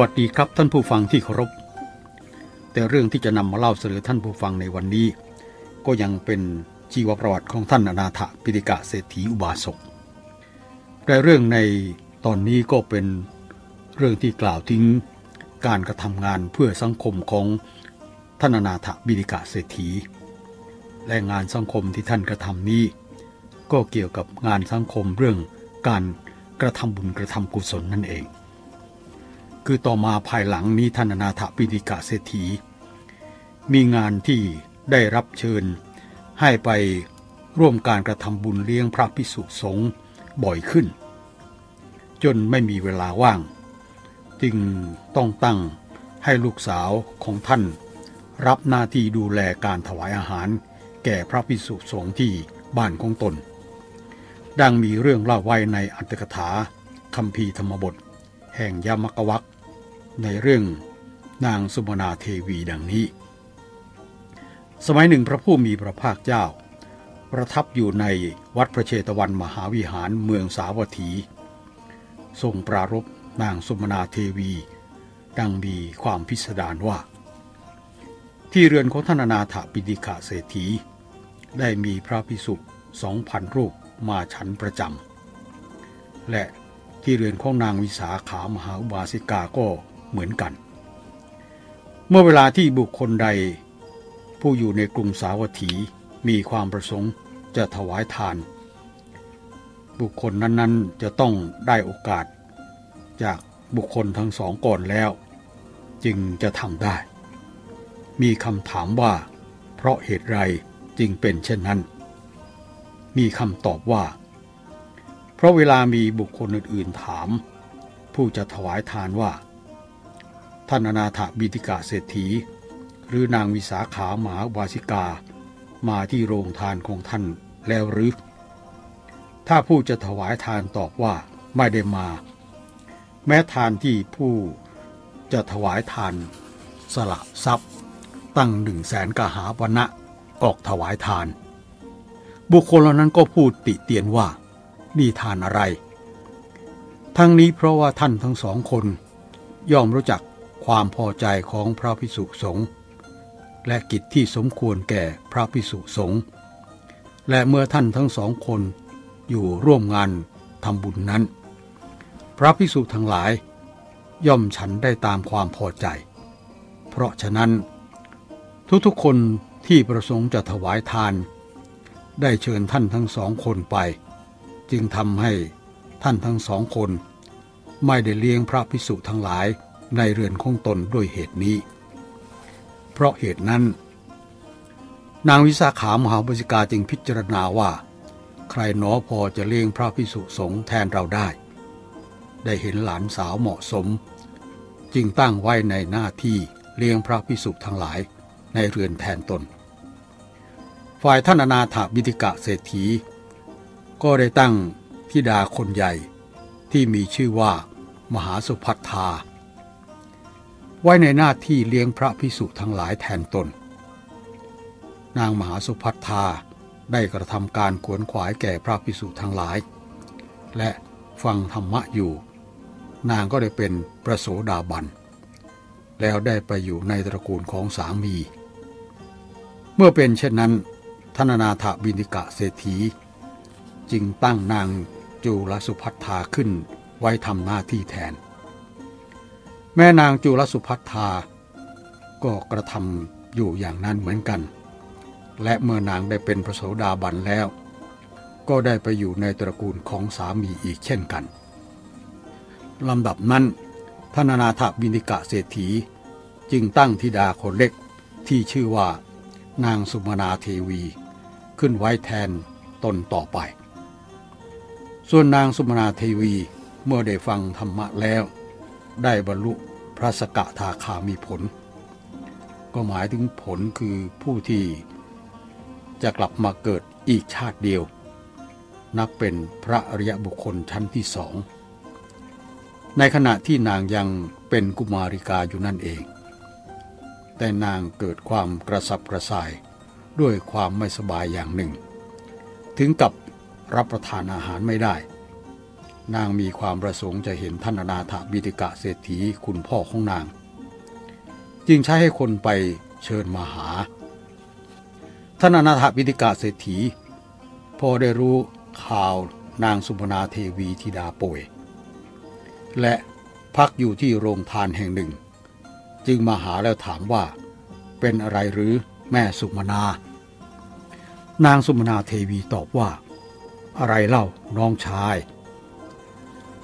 วัสดีครับท่านผู้ฟังที่เคารพ แต่เรื่องที่จะนำมาเล่าเสนอท่านผู้ฟังในวันนี้ ก็ยังเป็นชีวประวัติของท่านอนาถปิฎกเศรษฐีอุบาสกแต่เรื่องในตอนนี้ก็เป็นเรื่องที่กล่าวถึงการกระทำงานเพื่อสังคมของท่านอนาถบิฎกเศรษฐี และงานสังคมที่ท่านกระทำนี้ ก็เกี่ยวกับงานสังคมเรื่องการกระทำบุญกระทำกุศลนั่นเอง คือต่อมาภายหลังนี้ท่านนาถปิฎิกะเศรษฐี มีงานที่ได้รับเชิญ ให้ไปร่วมการกระทำบุญเลี้ยงพระพิสุสงฆ์บ่อยขึ้น จนไม่มีเวลาว่าง จึงต้องตั้งให้ลูกสาวของท่าน รับหน้าที่ดูแลการถวายอาหาร แก่พระพิสุสงฆ์ที่บ้านของตน ดังมีเรื่องเล่าไว้ในอัตถกถาคำพีธรรมบท แห่งยมกวัก ในเรื่องนางสุมนาเทวีดังนี้ สมัยหนึ่งพระผู้มีพระภาคเจ้า ประทับอยู่ในวัดพระเชตวันมหาวิหารเมืองสาวัตถี ทรงปรารบนางสุมนาเทวี ดังมีความพิสดารว่า ที่เรือนของท่านนาถปิฎกะเศรษฐี ได้มีพระพิสุสองพันรูปมาฉันประจำและที่เรือนของนางวิสาขามหาอุบาสิกาก็ เหมือนกัน เมื่อเวลาที่บุคคลใด ผู้อยู่ในกรุงสาวัตถีมีความประสงค์จะถวายทาน บุคคลนั้นๆจะต้องได้โอกาส จากบุคคลทั้งสองก่อนแล้ว จึงจะทำได้ มีคำถามว่า เพราะเหตุไรจึงเป็นเช่นนั้น มีคำตอบว่า เพราะเวลามีบุคคลอื่นๆถาม ผู้จะถวายทานว่า ท่านอนาถบิติกาเศรษฐี หรือนางวิสาขาหมาวาสิกา มาที่โรงทานของท่านแล้วหรือ ถ้าผู้จะถวายทานตอบว่าไม่ได้มา แม้ทานที่ผู้จะถวายทาน สละทรัพย์ ตั้งหนึ่งแสนกหาปณะออกถวายทาน บุคคลเหล่านั้นก็พูดติเตียนว่านี่ทานอะไร ทั้งนี้เพราะว่าท่านทั้งสองคน ย่อมรู้จัก ความพอใจของพระพิสุสงฆ์และกิจที่สมควรแก่พระพิสุสงฆ์และเมื่อท่านทั้งสองคนอยู่ร่วมงานทำบุญนั้น พระพิสุทั้งหลาย ย่อมฉันได้ตามความพอใจ เพราะฉะนั้น ทุกๆคนที่ประสงค์จะถวายทาน ได้เชิญท่านทั้งสองคนไป จึงทำให้ท่านทั้งสองคน ไม่ได้เลี้ยงพระพิสุทั้งหลาย ในเรือนของตนด้วยเหตุนี้ เพราะเหตุนั้น นางวิสาขามหาบริกาจึงพิจารณาว่า ใครหนอพอจะเลี้ยงพระพิสุสงฆ์แทนเราได้ ได้เห็นหลานสาวเหมาะสม จึงตั้งไว้ในหน้าที่เลี้ยงพระพิสุทั้งหลายในเรือนแทนตน ฝ่ายท่านอนาถบิติกะเศรษฐี ก็ได้ตั้งทิดาคนใหญ่ที่มีชื่อว่ามหาสุพัทธา ไว้ในหน้าที่เลี้ยงพระพิสุทั้งหลายแทนตน นางมหาสุพัทธาได้กระทำการขวนขวายแก่พระพิสุทั้งหลาย และฟังธรรมะอยู่ นางก็ได้เป็นประโสดาบัน แล้วได้ไปอยู่ในตระกูลของสามี เมื่อเป็นเช่นนั้นธนนาถบินิกะเศรษฐี จึงตั้งนางจูลสุพัทธาขึ้นไว้ทำหน้าที่แทน แม่นางจูลสุพัทธา ก็กระทำอยู่อย่างนั้นเหมือนกัน และเมื่อนางได้เป็นพระโสดาบันแล้ว ก็ได้ไปอยู่ในตระกูลของสามีอีกเช่นกันลำดับนั้นท่านนาถบินิกะเศรษฐี จึงตั้งธิดาคนเล็กที่ชื่อว่านางสุมนาเทวี ขึ้นไว้แทนตนต่อไป ส่วนนางสุมนาเทวีเมื่อได้ฟังธรรมะแล้ว ได้บรรลุพระสกทาคามีผล ก็หมายถึงผลคือผู้ที่จะกลับมาเกิดอีกชาติเดียว นับเป็นพระอริยบุคคลชั้นที่สอง ในขณะที่นางยังเป็นกุมาริกาอยู่นั่นเอง แต่นางเกิดความกระสับกระส่ายด้วยความไม่สบายอย่างหนึ่ง ถึงกับรับประทานอาหารไม่ได้ นางมีความประสงค์จะเห็นท่านอนาถบิดิกะเศรษฐีคุณพ่อของนาง จึงใช้ให้คนไปเชิญมาหา ท่านอนาถบิดิกะเศรษฐีพอได้รู้ข่าวนางสุพนาเทวีธิดาป่วย และพักอยู่ที่โรงทานแห่งหนึ่ง จึงมาหาแล้วถามว่าเป็นอะไรหรือแม่สุมนา นางสุมนาเทวีตอบว่า อะไรเล่าน้องชาย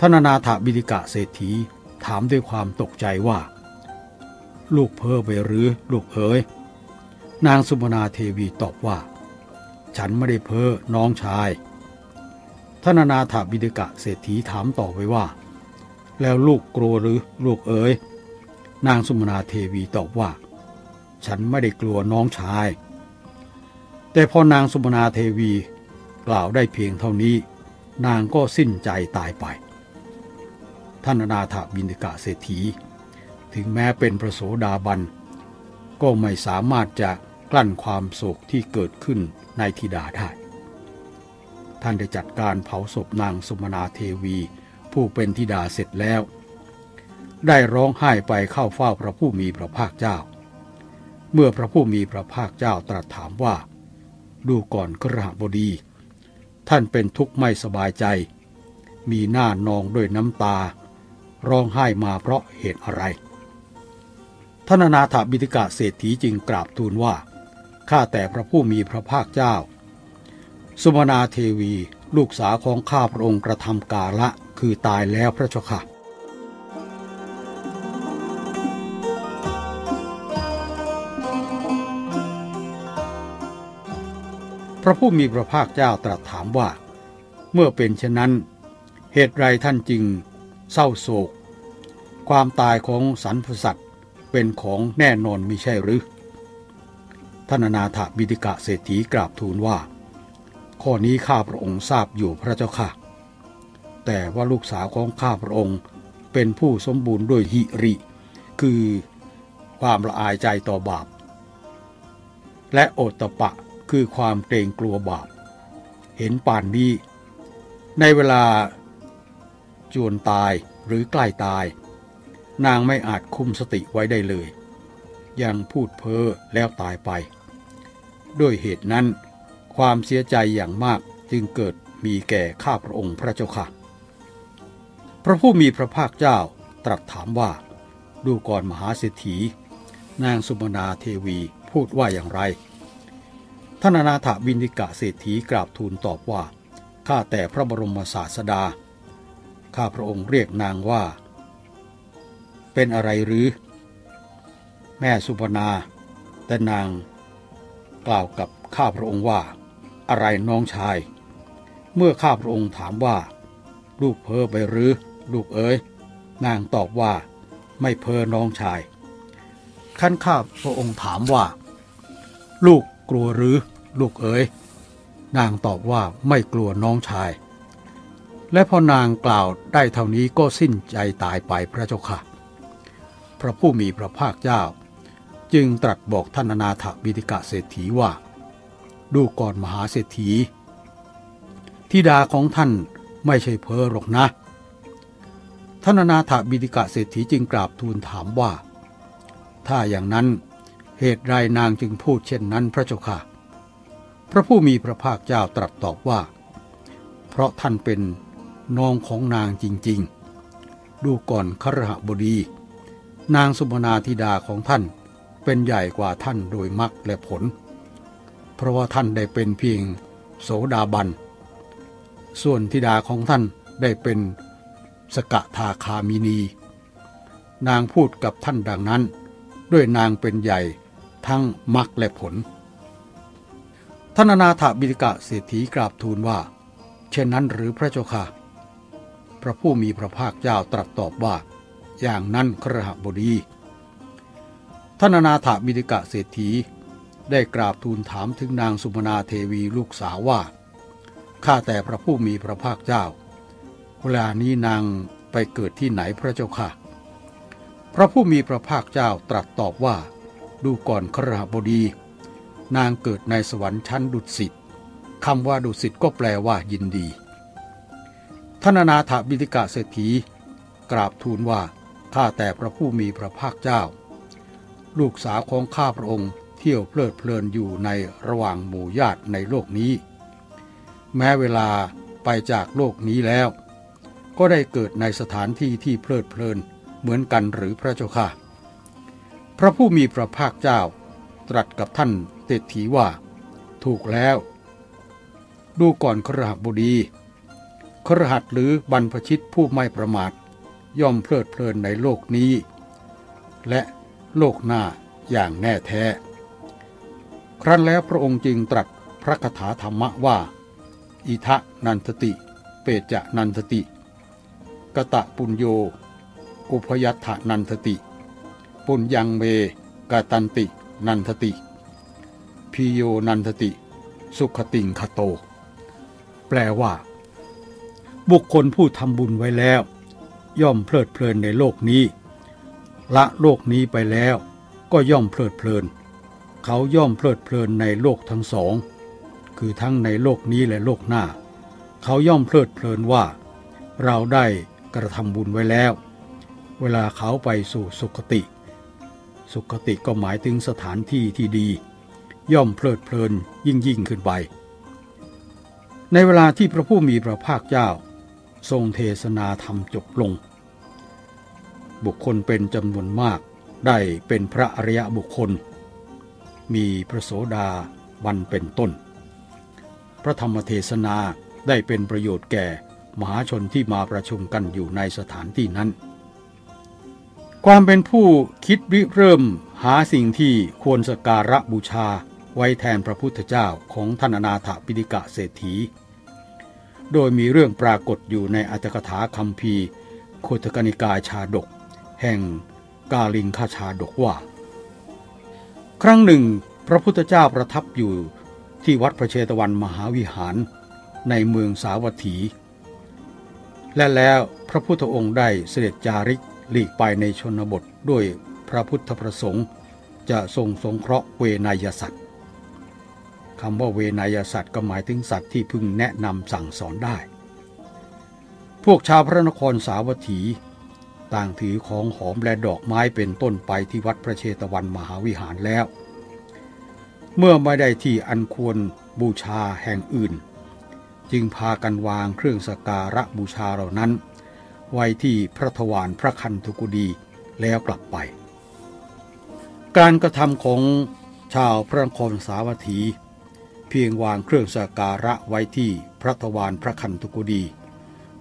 ท่านนาถบิดิกะเศรษฐีถามด้วยความตกใจว่า ลูกเพ้อไปหรือลูกเอ๋ยนางสุมนาเทวีตอบว่า ฉันไม่ได้เพ้อน้องชายท่านนาถบิดิกะเศรษฐีถามต่อไปว่า แล้วลูกกลัวหรือลูกเอ๋ยนางสุมนาเทวีตอบว่า ฉันไม่ได้กลัวน้องชาย แต่พอนางสุมนาเทวีกล่าวได้เพียงเท่านี้ นางก็สิ้นใจตายไป ท่านนาถบินิกะเศรษฐี ถึงแม้เป็นพระโสดาบัน ก็ไม่สามารถจะกลั้นความโศกที่เกิดขึ้นในธิดาได้ ท่านได้จัดการเผาศพนางสมนาเทวี ผู้เป็นธิดาเสร็จแล้ว ได้ร้องไห้ไปเข้าเฝ้าพระผู้มีพระภาคเจ้า เมื่อพระผู้มีพระภาคเจ้าตรัสถามว่า ดูก่อนกระหบดี ท่านเป็นทุกข์ไม่สบายใจ มีหน้านองด้วยน้ำตา ร้องไห้มาเพราะเหตุอะไรท่านนาถบิติกะเศรษฐีจึงกราบทูลว่า ข้าแต่พระผู้มีพระภาคเจ้า สุมนาเทวีลูกสาวของข้าพระองค์กระทำกาละคือตายแล้วพระเจ้าค่ะพระผู้มีพระภาคเจ้าตรัสถามว่า เมื่อเป็นเช่นนั้น เหตุไรท่านจึง เศร้าโศก ความตายของสรรพสัตว์เป็นของแน่นอนมิใช่หรือท่านนาถบิดิกะเศรษฐีกราบทูลว่า ข้อนี้ข้าพระองค์ทราบอยู่พระเจ้าค่ะ แต่ว่าลูกสาวของข้าพระองค์เป็นผู้สมบูรณ์ด้วยหิริ คือความละอายใจต่อบาป และโอตปะคือความเกรงกลัวบาป เห็นป่านนี้ ในเวลา จวนตายหรือใกล้ตาย นางไม่อาจคุมสติไว้ได้เลย ยังพูดเพ้อแล้วตายไป ด้วยเหตุนั้น ความเสียใจอย่างมากจึงเกิดมีแก่ข้าพระองค์พระเจ้าค่ะ พระผู้มีพระภาคเจ้าตรัสถามว่า ดูก่อนมหาเศรษฐี นางสุมนาเทวีพูดว่าอย่างไรท่านนาถบินิกะเศรษฐีกราบทูลตอบว่า ข้าแต่พระบรมศาสดา ข้าพระองค์เรียกนางว่า เป็นอะไรหรือ แม่สุปนาแต่นางกล่าวกับข้าพระองค์ว่า อะไรน้องชาย เมื่อข้าพระองค์ถามว่า ลูกเพ้อไปหรือ ลูกเอ๋ยนางตอบว่าไม่เพ้อน้องชายขั้นข้าพระองค์ถามว่า ลูกกลัวหรือ ลูกเอ๋ยนางตอบว่าไม่กลัวน้องชาย และพอนางกล่าวได้เท่านี้ก็สิ้นใจตายไปพระเจ้าค่ะ พระผู้มีพระภาคเจ้า จึงตรัสบอกท่านนาถบิดิกะเศรษฐีว่า ดูก่อนมหาเศรษฐีทิดาของท่านไม่ใช่เพอหรอกนะท่านนาถบิดิกะเศรษฐีจึงกราบทูลถามว่า ถ้าอย่างนั้นเหตุไรนางจึงพูดเช่นนั้นพระเจ้าค่ะ พระผู้มีพระภาคเจ้าตรัสตอบว่า เพราะท่านเป็น น้องของนางจริงๆ ดูก่อนครหบดี นางสุมนาธิดาของท่านเป็นใหญ่กว่าท่านโดยมรรคและผล เพราะว่าท่านได้เป็นเพียงโสดาบัน ส่วนธิดาของท่านได้เป็นสกทาคามินี นางพูดกับท่านดังนั้น ด้วยนางเป็นใหญ่ทั้งมรรคและผลท่านนาถบิฎกะเศรษฐีกราบทูลว่า เช่นนั้นหรือพระเจ้าค่ะ พระผู้มีพระภาคเจ้าตรัสตอบว่า อย่างนั้นครหบดีท่านนาถาบิดิกะเศรษฐี ได้กราบทูลถามถึงนางสุมนาเทวีลูกสาวว่า ข้าแต่พระผู้มีพระภาคเจ้า เวลานี้นางไปเกิดที่ไหนพระเจ้าค่ะ พระผู้มีพระภาคเจ้าตรัสตอบว่า ดูก่อนครหบดี นางเกิดในสวรรค์ชั้นดุสิตคำว่าดุสิตก็แปลว่ายินดี ท่านนาถบิดิกะเศรษฐี กราบทูลว่าข้าแต่พระผู้มีพระภาคเจ้า ลูกสาวของข้าพระองค์เที่ยวเพลิดเพลินอยู่ในระหว่างหมู่ญาติในโลกนี้ แม้เวลาไปจากโลกนี้แล้ว ก็ได้เกิดในสถานที่ที่เพลิดเพลินเหมือนกันหรือพระเจ้าค่ะ พระผู้มีพระภาคเจ้า ตรัสกับท่านเศรษฐีว่า ถูกแล้ว ดูก่อนครหบดี รหัสหรือบรรพชิตผู้ไม่ประมาท ย่อมเพลิดเพลินในโลกนี้ และโลกหน้าอย่างแน่แท้ ครั้นแล้วพระองค์จึงตรัสพระคาถาธรรมะว่า อิทะนันทติ เปจะนันทติ กะตะปุญโย อุพยัตถนันทติ ปุญยังเมกตันตินันทติ พิโยนันทติ สุขติงคโต แปลว่า บุคคลผู้ทำบุญไว้แล้ว ย่อมเพลิดเพลินในโลกนี้ ละโลกนี้ไปแล้วก็ย่อมเพลิดเพลิน เขาย่อมเพลิดเพลินในโลกทั้งสอง คือทั้งในโลกนี้และโลกหน้า เขาย่อมเพลิดเพลินว่า เราได้กระทำบุญไว้แล้ว เวลาเขาไปสู่สุคติ สุคติก็หมายถึงสถานที่ที่ดี ย่อมเพลิดเพลินยิ่งยิ่งขึ้นไปในเวลาที่พระผู้มีพระภาคเจ้า ทรงเทศนาธรรมจบลง บุคคลเป็นจำนวนมากได้เป็นพระอริยบุคคล มีพระโสดาวันเป็นต้น พระธรรมเทศนาได้เป็นประโยชน์แก่มหาชนที่มาประชุมกันอยู่ในสถานที่นั้น ความเป็นผู้คิดริเริ่มหาสิ่งที่ควรสการะบูชาไว้แทนพระพุทธเจ้าของท่านนาถปิฎกเศรษฐี โดยมีเรื่องปรากฏอยู่ในอัจฉริยะคัมภีโคตกนิกายชาดก แห่งกาลิงคาชาดกว่า ครั้งหนึ่ง พระพุทธเจ้าประทับอยู่ที่วัดพระเชตวันมหาวิหารในเมืองสาวัตถี และแล้วพระพุทธองค์ได้เสด็จจาริกหลีกไปในชนบทด้วยพระพุทธประสงค์ จะทรงสงเคราะห์เวนยสัตว์ คำว่าเวนยสัตว์ก็หมายถึงสัตว์ที่พึงแนะนำสั่งสอนได้ พวกชาวพระนครสาวัตถี ต่างถือของหอมและดอกไม้เป็นต้นไปที่วัดพระเชตวันมหาวิหารแล้ว เมื่อไม่ได้ที่อันควรบูชาแห่งอื่น จึงพากันวางเครื่องสการะบูชาเหล่านั้น ไว้ที่พระทวารพระคันธุกุดีแล้วกลับไป การกระทำของชาวพระนครสาวัตถี เพียงวางเครื่องสการะไว้ที่พระทวารพระคันธุกุดี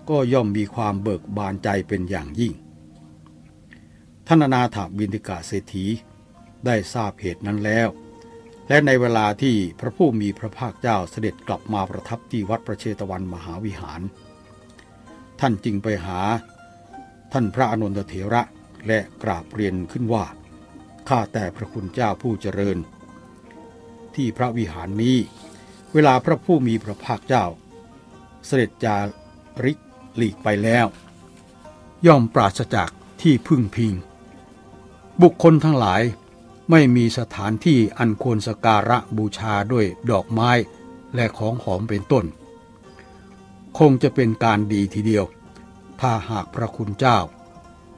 ก็ย่อมมีความเบิกบานใจเป็นอย่างยิ่งท่านนาถาบินติกาเศรษฐีได้ทราบเหตุนั้นแล้ว และในเวลาที่พระผู้มีพระภาคเจ้าเสด็จกลับมาประทับที่วัดพระเชตวันมหาวิหาร ท่านจึงไปหา ท่านพระอนุนทเถระและกราบเรียนขึ้นว่า ข้าแต่พระคุณเจ้าผู้เจริญ ที่พระวิหารนี้ เวลาพระผู้มีพระภาคเจ้า เสด็จจาริกหลีกไปแล้ว ย่อมปราศจากที่พึ่งพิง บุคคลทั้งหลายไม่มีสถานที่อันควรสการะบูชาด้วยดอกไม้และของหอมเป็นต้น คงจะเป็นการดีทีเดียว ถ้าหากพระคุณเจ้า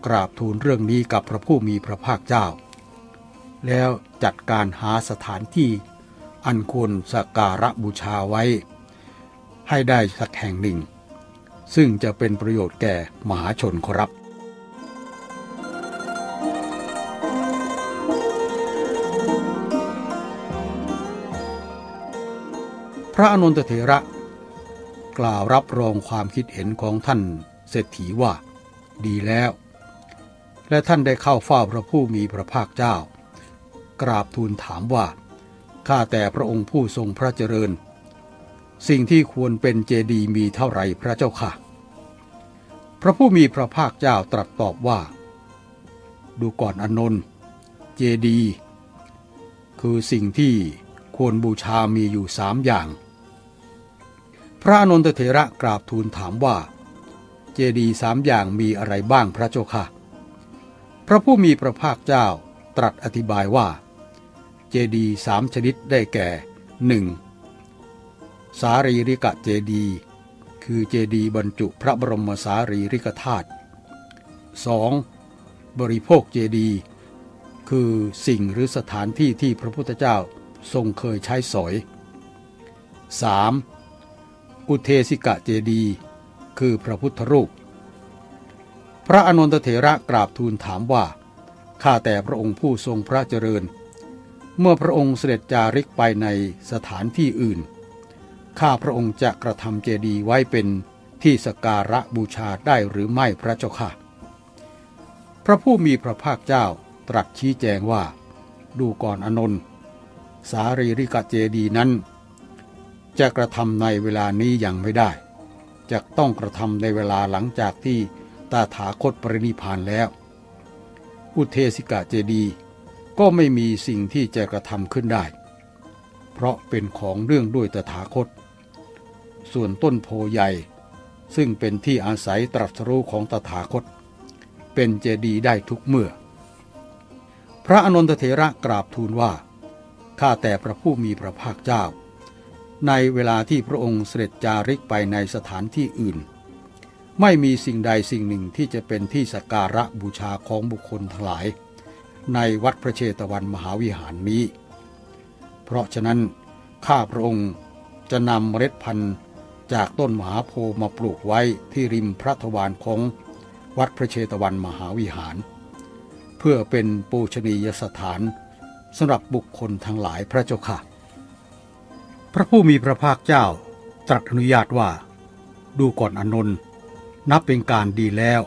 กราบทูลเรื่องนี้กับพระผู้มีพระภาคเจ้า แล้วจัดการหาสถานที่ อันควรสัการะบูชาไว้ ให้ได้สักแห่งหนึ่ง ซึ่งจะเป็นประโยชน์แก่มหาชนครับพระอนุนตเถระ กล่าวรับรองความคิดเห็นของท่านเศรษฐีว่า ดีแล้ว และท่านได้เข้าเฝ้าพระผู้มีพระภาคเจ้า กราบทูลถามว่า ข้าแต่พระองค์ผู้ทรงพระเจริญ สิ่งที่ควรเป็นเจดีมีเท่าไรพระเจ้าค่ะ พระผู้มีพระภาคเจ้าตรัสตอบว่า ดูก่อนอนนท์เจดี คือสิ่งที่ควรบูชามีอยู่สามอย่าง พระอนนทเถระกราบทูลถามว่า เจดีสามอย่างมีอะไรบ้างพระเจ้าค่ะ พระผู้มีพระภาคเจ้าตรัสอธิบายว่า เจดีสามชนิดได้แก่หนึ่งสารีริกะเจดี คือเจดีย์บรรจุพระบรมสารีริกธาตุ 2. บริโภคเจดีย์คือสิ่งหรือสถานที่ที่พระพุทธเจ้าทรงเคยใช้สอย 3. อุเทสิกะเจดีย์คือพระพุทธรูป พระอนนทเถระกราบทูลถามว่า ข้าแต่พระองค์ผู้ทรงพระเจริญ เมื่อพระองค์เสด็จจาริกไปในสถานที่อื่น ข้าพระองค์จะกระทำเจดีย์ไว้เป็นที่สการะบูชาได้หรือไม่พระเจ้าค่ะ พระผู้มีพระภาคเจ้าตรัสชี้แจงว่า ดูก่อนอนนท์สารีริกเจดีย์นั้น จะกระทำในเวลานี้ยังไม่ได้ จะต้องกระทำในเวลาหลังจากที่ตาถาคตปรินิพานแล้ว อุเทสิกะเจดีย์ ก็ไม่มีสิ่งที่จะกระทำขึ้นได้ เพราะเป็นของเรื่องด้วยตถาคต ส่วนต้นโพใหญ่ ซึ่งเป็นที่อาศัยตรัสรู้ของตถาคต เป็นเจดีย์ได้ทุกเมื่อ พระอนนทเถระกราบทูลว่าข้าแต่พระผู้มีพระภาคเจ้า ในเวลาที่พระองค์เสด็จจาริกไปในสถานที่อื่น ไม่มีสิ่งใดสิ่งหนึ่งที่จะเป็นที่สักการะบูชาของบุคคลทั้งหลาย ในวัดพระเชตวันมหาวิหารนี้ เพราะฉะนั้นข้าพระองค์จะนำเมล็ดพันธุ์จากต้นมหาโพธิ์มาปลูกไว้ที่ริมพระทวารของวัดพระเชตวันมหาวิหาร เพื่อเป็นปูชนียสถานสำหรับบุคคลทั้งหลายพระเจ้าค่ะ พระผู้มีพระภาคเจ้าตรัสอนุญาตว่า ดูก่อนอนนท์นับเป็นการดีแล้ว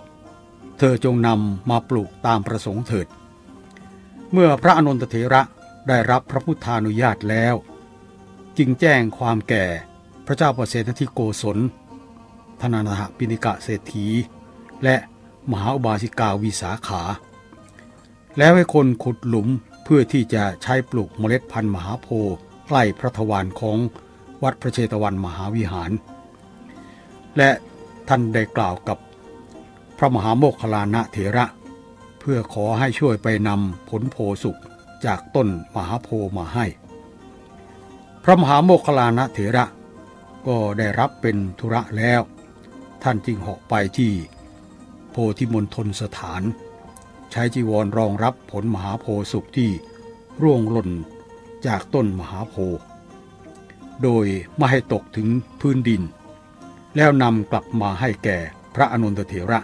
เธอจงนำมาปลูกตามประสงค์เถิด เมื่อพระอนนทเถระได้รับพระพุทธานุญาตแล้ว จึงแจ้งความแก่พระเจ้าประเสฐที่โกศลธนานาหปินิกะเศรษฐี และมหาอุบาสิกาวิสาขา แล้วให้คนขุดหลุมเพื่อที่จะใช้ปลูกเมล็ดพันธุ์มหาโพธิ์ใกล้พระทวารของวัดพระเชตวันมหาวิหาร และท่านได้กล่าวกับพระมหาโมคคลานะเถระ พื่อขอให้ช่วยไปนำผลโพสุกจากต้นมหาโพมาให้ พระมหาโมคลานะเถระ ก็ได้รับเป็นธุระแล้ว ท่านจึงเหาะไปที่โพธิมณฑลสถาน ใช้จีวรรองรับผลมหาโพสุกที่ร่วงหล่นจากต้นมหาโพโดยไม่ให้ตกถึงพื้นดิน แล้วนำกลับมาให้แก่พระอนุนทเถระ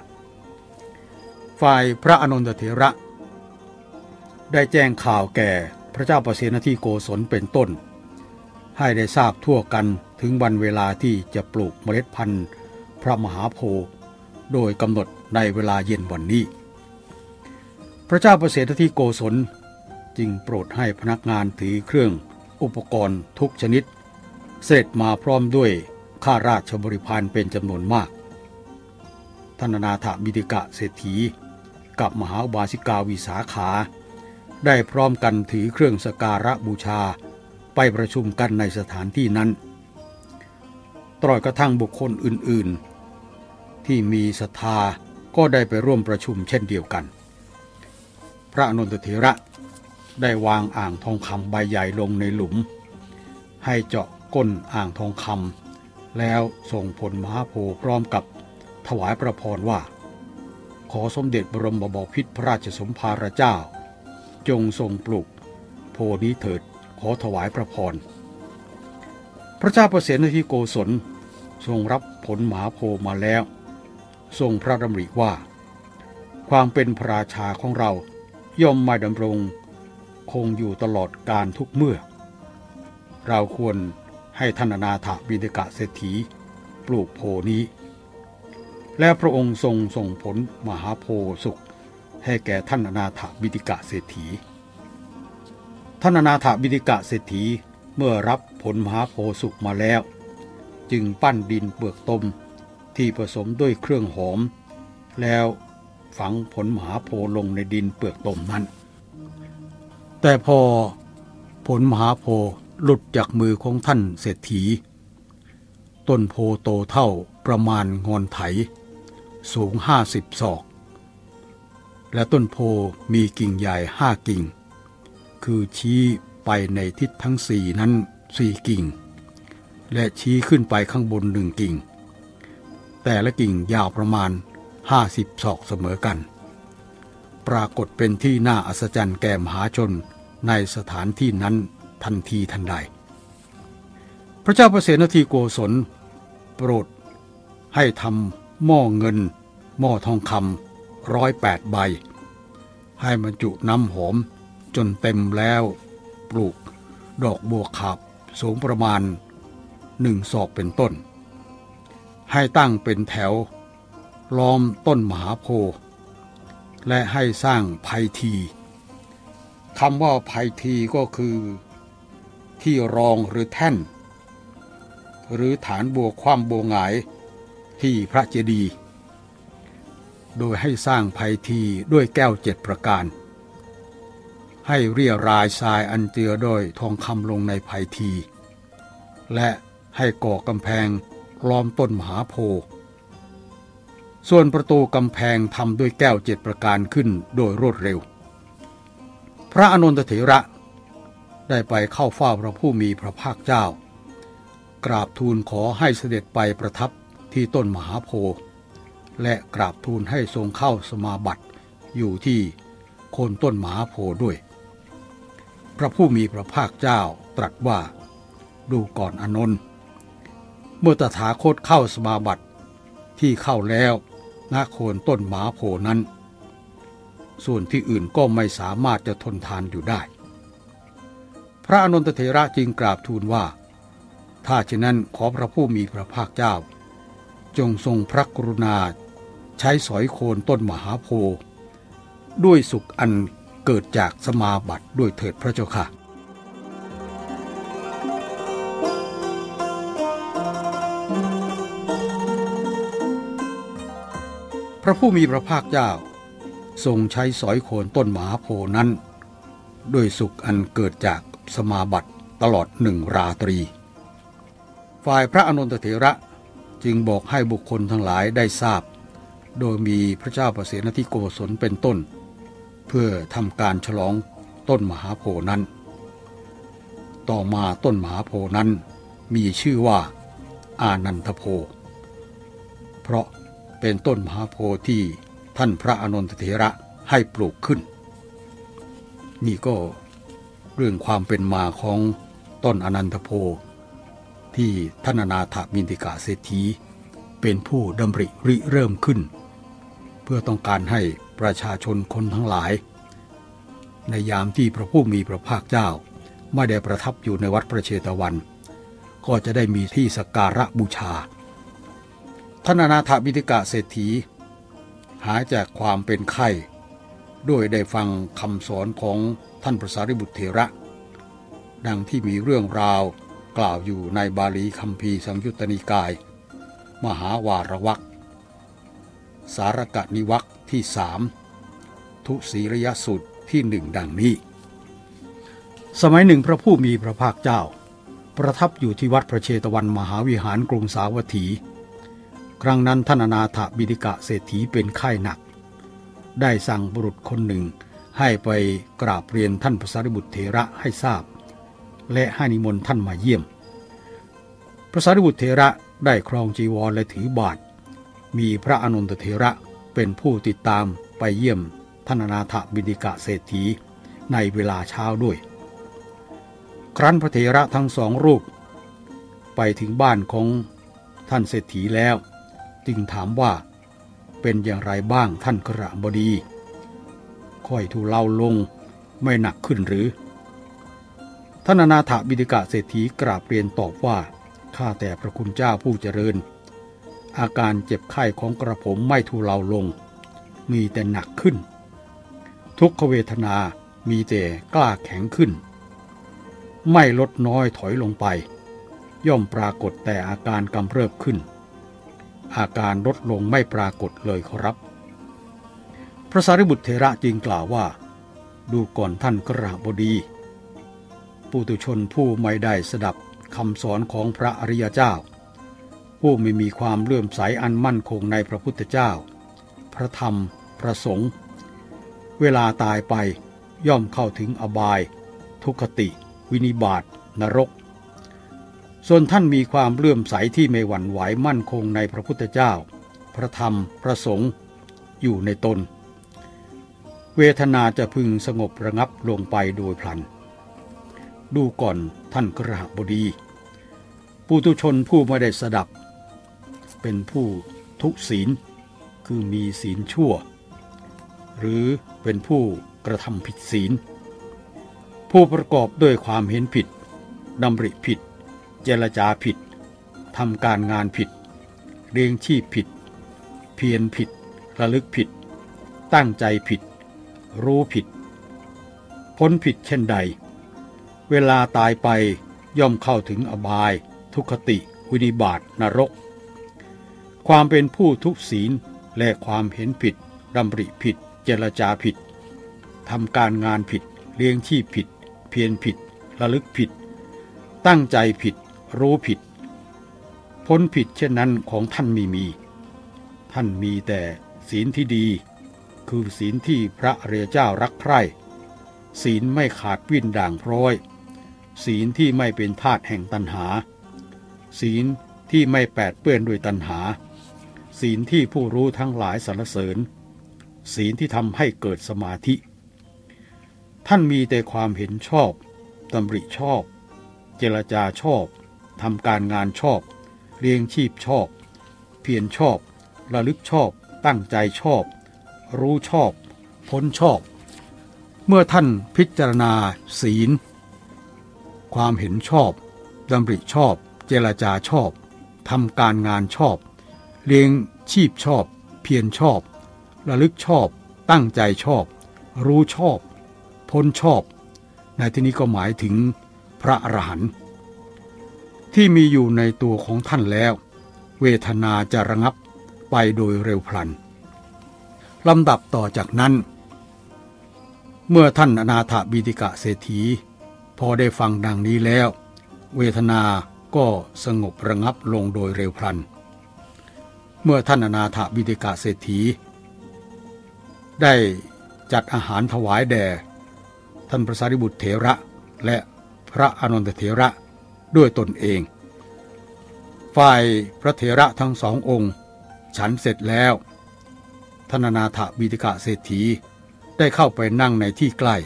ฝ่ายพระอนุนทเถระ ได้แจ้งข่าวแก่พระเจ้าประสนที่โกศลเป็นต้น ให้ได้ทราบทั่วกันถึงวันเวลาที่จะปลูกเมล็ดพันธุ์ พระมหาโพธิ์โดยกำหนดในเวลาเย็นวันนี้ พระเจ้าประสฐที่โกศลจึงโปรดให้พนักงานถือเครื่องอุปกรณ์ทุกชนิด เสด็จมาพร้อมด้วยข้าราชบริพารเป็นจำนวนมากท่านนาถบิดิกะเศรษฐี กับมหาบาสิกาวิสาขา ได้พร้อมกันถือเครื่องสการะบูชาไปประชุมกันในสถานที่นั้น ตลอดกระทั่งบุคคลอื่นๆ ที่มีศรัทธาก็ได้ไปร่วมประชุมเช่นเดียวกัน พระนนทเถระได้วางอ่างทองคำใบใหญ่ลงในหลุม ให้เจาะก้นอ่างทองคำแล้วส่งผลมหาโพพร้อมกับถวายพระพรว่า ขอสมเด็จบรมบพิตรพระราชสมภารเจ้า จงทรงปลูกโพนี้เถิดขอถวายพระพร พระเจ้าประเสนที่โกศลทรงรับผลหมาโพมาแล้ว ทรงพระดำริว่า ความเป็นพระราชาของเราย่อมไม่ดำรง คงอยู่ตลอดการทุกเมื่อ เราควรให้ท่านนาถบิดกะเศรษฐีปลูกโพนี้ และพระองค์ทรงส่งผลมหาโพสุข ให้แก่ท่านนาถบิดิกะเศรษฐี ท่านนาถบิดิกะเศรษฐีเมื่อรับผลมหาโพสุขมาแล้ว จึงปั้นดินเปลือกตมที่ผสมด้วยเครื่องหอม แล้วฝังผลมหาโพลงในดินเปลือกตมนั้น แต่พอผลมหาโพหลุดจากมือของท่านเศรษฐี ต้นโพโตเท่าประมาณงอนไถ สูงห้าสิบศอก และต้นโพมีกิ่งใหญ่ห้ากิ่ง คือชี้ไปในทิศทั้งสี่นั้นสี่กิ่ง และชี้ขึ้นไปข้างบนหนึ่งกิ่ง แต่ละกิ่งยาวประมาณ50ศอกเสมอกัน ปรากฏเป็นที่น่าอัศจรรย์แก่มหาชนในสถานที่นั้นทันทีทันใด พระเจ้าประเสนทีโกศลโปรดให้ทำหม้อเงิน หม้อทองคำร้อยแปดใบ ให้บรรจุน้ำหอมจนเต็มแล้วปลูกดอกบัวขาบสูงประมาณหนึ่งศอกเป็นต้น ให้ตั้งเป็นแถว ล้อมต้นมหาโพธิ์และให้สร้างภัยทีคำว่าภัยทีก็คือ ที่รองหรือแท่น หรือฐานบัวคว่ำบัวหงายที่พระเจดีย์ โดยให้สร้างภัยทีด้วยแก้วเจ็ดประการ ให้เรียรายทรายอันเจือด้วยทองคำลงในภัยที และให้ก่อกำแพงล้อมต้นมหาโพธิ์ส่วนประตูกำแพงทำด้วยแก้วเจ็ดประการขึ้นโดยรวดเร็ว พระอนุนตเถระได้ไปเข้าเฝ้าพระผู้มีพระภาคเจ้า กราบทูลขอให้เสด็จไปประทับที่ต้นมหาโพธิ์ และกราบทูลให้ทรงเข้าสมาบัติอยู่ที่โคนต้นหมาโพด้วย พระผู้มีพระภาคเจ้าตรัสว่า ดูก่อนอนนท์เมื่อตถาคตเข้าสมาบัติที่เข้าแล้วณโคนต้นหมาโพนั้น ส่วนที่อื่นก็ไม่สามารถจะทนทานอยู่ได้ พระอนุนตเถระจึงกราบทูลว่า ถ้าเช่นนั้นขอพระผู้มีพระภาคเจ้า จงทรงพระกรุณา ใช้สอยโคนต้นมหาโพธิ์ด้วยสุขอันเกิดจากสมาบัติด้วยเถิดพระเจ้าค่ะ พระผู้มีพระภาคเจ้า ทรงใช้สอยโคนต้นมหาโพนั้น ด้วยสุขอันเกิดจากสมาบัติตลอดหนึ่งราตรี ฝ่ายพระอนุนตเถระจึงบอกให้บุคคลทั้งหลายได้ทราบ โดยมีพระเจ้าประเสนทิโกศลเป็นต้น เพื่อทำการฉลองต้นมหาโพนั้น ต่อมาต้นมหาโพนั้นมีชื่อว่าอานันทโพ เพราะเป็นต้นมหาโพที่ท่านพระอนุนตเถระให้ปลูกขึ้น นี่ก็เรื่องความเป็นมาของต้นอนันทโพ ที่ท่านนาถบินติกาเศรษฐี เป็นผู้ดำริริเริ่มขึ้น เพื่อต้องการให้ประชาชนคนทั้งหลาย ในยามที่พระผู้มีพระภาคเจ้า ไม่ได้ประทับอยู่ในวัดพระเชตวัน ก็จะได้มีที่สักการะบูชาท่านนาถบิติกาเศรษฐี หายจากความเป็นไข้ด้วยได้ฟังคำสอนของท่านพระสารีบุตรเถระ ดังที่มีเรื่องราวกล่าวอยู่ในบาลีคัมภีร์สังยุตตนิกาย มหาวารวักสารกะนิวักที่สามทุศีรยสุดที่หนึ่งดังนี้ สมัยหนึ่งพระผู้มีพระภาคเจ้า ประทับอยู่ที่วัดพระเชตวันมหาวิหารกรุงสาวัตถี ครั้งนั้นท่านนาถบิดิกะเศรษฐีเป็นไข้หนัก ได้สั่งบุรุษคนหนึ่งให้ไปกราบเรียนท่านพระสารีบุตรเถระให้ทราบ และให้นิมนต์ท่านมาเยี่ยม พระสารีบุตรเถระ ได้ครองจีวรและถือบาท มีพระอนุนตเถระเป็นผู้ติดตามไปเยี่ยมท่านนาถบิดิกะเศรษฐีในเวลาเช้าด้วย ครั้นพระเถระทั้งสองรูป ไปถึงบ้านของท่านเศรษฐีแล้ว จึงถามว่าเป็นอย่างไรบ้างท่านกระบดี ค่อยทูเล่าลงไม่หนักขึ้นหรือ ท่านนาถบิดิกะเศรษฐีกราบเรียนตอบว่า ข้าแต่พระคุณเจ้าผู้เจริญ อาการเจ็บไข้ของกระผมไม่ทูเลาลง มีแต่หนักขึ้น ทุกขเวทนามีแต่กล้าแข็งขึ้น ไม่ลดน้อยถอยลงไป ย่อมปรากฏแต่อาการกำเริบขึ้น อาการลดลงไม่ปรากฏเลยครับ พระสารีบุตรเถระจึงกล่าวว่า ดูก่อนท่านกราบดี ปุตุชนผู้ไม่ได้สดับ คำสอนของพระอริยเจ้า ผู้ไม่มีความเลื่อมใสอันมั่นคงในพระพุทธเจ้า พระธรรม พระสงฆ์เวลาตายไปย่อมเข้าถึงอบาย ทุคติ วินิบาตนรก ส่วนท่านมีความเลื่อมใสที่ไม่หวั่นไหวมั่นคงในพระพุทธเจ้า พระธรรม พระสงฆ์อยู่ในตน เวทนาจะพึงสงบระงับลงไปโดยพลัน ดูก่อนท่านกระหบดีปุตุชนผู้ไม่ได้สดับ เป็นผู้ทุศีล คือมีศีลชั่ว หรือเป็นผู้กระทำผิดศีล ผู้ประกอบด้วยความเห็นผิดดำริผิด เจรจาผิดทำการงานผิดเรียงชีพผิด เพียรผิด ระลึกผิด ตั้งใจผิด รู้ผิด พ้นผิดเช่นใด เวลาตายไปย่อมเข้าถึงอบาย ทุคติ วินิบาตนรก ความเป็นผู้ทุศีลและความเห็นผิดดำริผิด เจรจาผิดทำการงานผิด เลี้ยงชีพผิด เพียรผิด ระลึกผิด ตั้งใจผิด รู้ผิด พ้นผิดเช่นนั้นของท่านมีมี ท่านมีแต่ศีลที่ดี คือศีลที่พระเรียเจ้ารักใคร่ศีลไม่ขาดวิ่นด่างพร้อย ศีลที่ไม่เป็นทาตุแห่งตัณหา ศีลที่ไม่แปดเปื้อนด้วยตัณหา ศีลที่ผู้รู้ทั้งหลายสรรเสริญ ศีลที่ทำให้เกิดสมาธิ ท่านมีแต่ความเห็นชอบตำริชอบ เจรจาชอบทำการงานชอบเรียงชีพชอบ เพียรชอบ ระลึกชอบ ตั้งใจชอบ รู้ชอบ พ้นชอบ เมื่อท่านพิจารณาศีล ความเห็นชอบดำริชอบ เจรจาชอบทำการงานชอบ เลี้ยงชีพชอบ เพียรชอบ ระลึกชอบ ตั้งใจชอบ รู้ชอบ พ้นชอบ ในที่นี้ก็หมายถึงพระอรหันต์ที่มีอยู่ในตัวของท่านแล้ว เวทนาจะระงับไปโดยเร็วพลันลำดับต่อจากนั้น เมื่อท่านอนาถบิติกะเศรษฐี พอได้ฟังดังนี้แล้ว เวทนาก็สงบระงับลงโดยเร็วพลัน เมื่อท่านอนาถบิติกะเศรษฐี ได้จัดอาหารถวายแด่ท่านพระสารีบุตรเถระและพระอนนทเถระด้วยตนเอง ฝ่ายพระเถระทั้งสององค์ ฉันเสร็จแล้วท่านนาถบิติกะเศรษฐีได้เข้าไปนั่งในที่ใกล้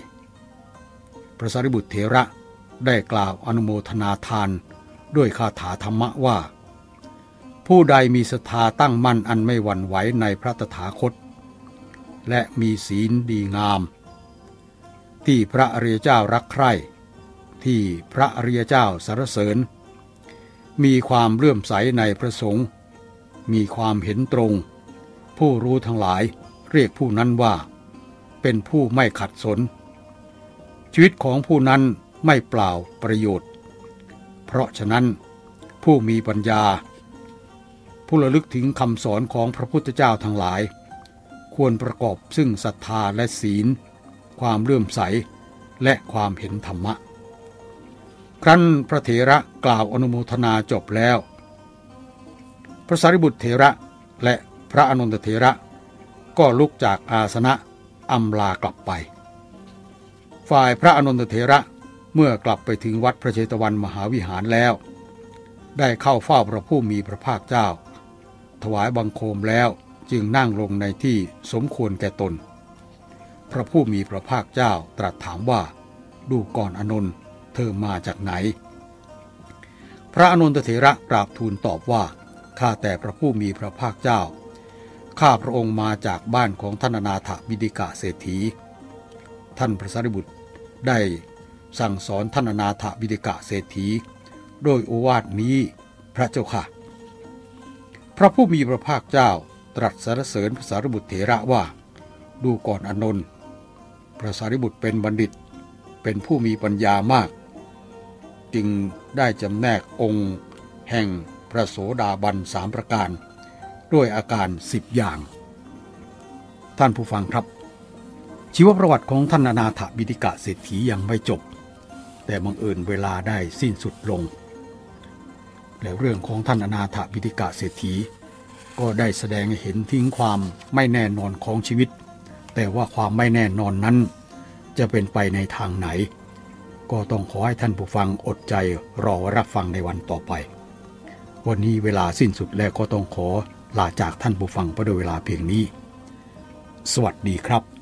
พระสารีบุตรเถระได้กล่าวอนุโมทนาทาน ด้วยคาถาธรรมะว่า ผู้ใดมีศรัทธาตั้งมั่นอันไม่หวั่นไหวในพระตถาคต และมีศีลดีงาม ที่พระอริยเจ้ารักใคร่ ที่พระอริยเจ้าสรรเสริญ มีความเลื่อมใสในพระสงฆ์มีความเห็นตรง ผู้รู้ทั้งหลายเรียกผู้นั้นว่า เป็นผู้ไม่ขัดสน ชีวิตของผู้นั้นไม่เปล่าประโยชน์ เพราะฉะนั้นผู้มีปัญญา ผู้ระลึกถึงคำสอนของพระพุทธเจ้าทั้งหลาย ควรประกอบซึ่งศรัทธาและศีล ความเลื่อมใสและความเห็นธรรมะ ครั้นพระเถระกล่าวอนุโมทนาจบแล้ว พระสารีบุตรเถระและพระอนุนทเถระก็ลุกจากอาสนะอำลากลับไป ฝ่ายพระอนุนทเถระเมื่อกลับไปถึงวัดพระเชตวันมหาวิหารแล้ว ได้เข้าเฝ้าพระผู้มีพระภาคเจ้า ถวายบังคมแล้วจึงนั่งลงในที่สมควรแก่ตน พระผู้มีพระภาคเจ้าตรัสถามว่า ดูก่อนอนนท์เธอมาจากไหน พระอนนทเถระกราบทูลตอบว่าข้าแต่พระผู้มีพระภาคเจ้าข้าพระองค์มาจากบ้านของท่านนาถบิดิกะเศรษฐี ท่านพระสารีบุตร ได้สั่งสอนท่านนาถบิดิกะเศรษฐีโดยโอวาทนี้พระเจ้าค่ะ พระผู้มีพระภาคเจ้าตรัสสรรเสริญพระสารีบุตรเถระว่า ดูก่อนอนนท์พระสารีบุตรเป็นบัณฑิต เป็นผู้มีปัญญามาก จึงได้จำแนกองค์แห่งพระโสดาบันสามประการ ด้วยอาการสิบอย่าง ท่านผู้ฟังครับ ชีวประวัติของท่านอนาถบิดิกะเศรษฐียังไม่จบ แต่บังเอิญเวลาได้สิ้นสุดลง แล้วเรื่องของท่านอนาถบิดิกะเศรษฐี ก็ได้แสดงเห็นทิ้งความไม่แน่นอนของชีวิต แต่ว่าความไม่แน่นอนนั้น จะเป็นไปในทางไหน ก็ต้องขอให้ท่านผู้ฟังอดใจรอรับฟังในวันต่อไป วันนี้เวลาสิ้นสุดแล้วก็ต้องขอลาจากท่านผู้ฟังไปด้วยเวลาเพียงนี้ สวัสดีครับ